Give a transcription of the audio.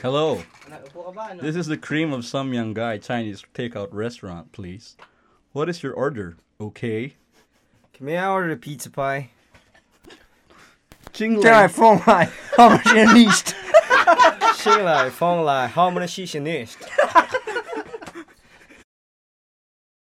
Hello. This is the cream of some young guy Chinese takeout restaurant, please. What is your order? Okay. May I order a pizza pie? 进进来风来，我们是 list。新来风来，好们的西西 nest。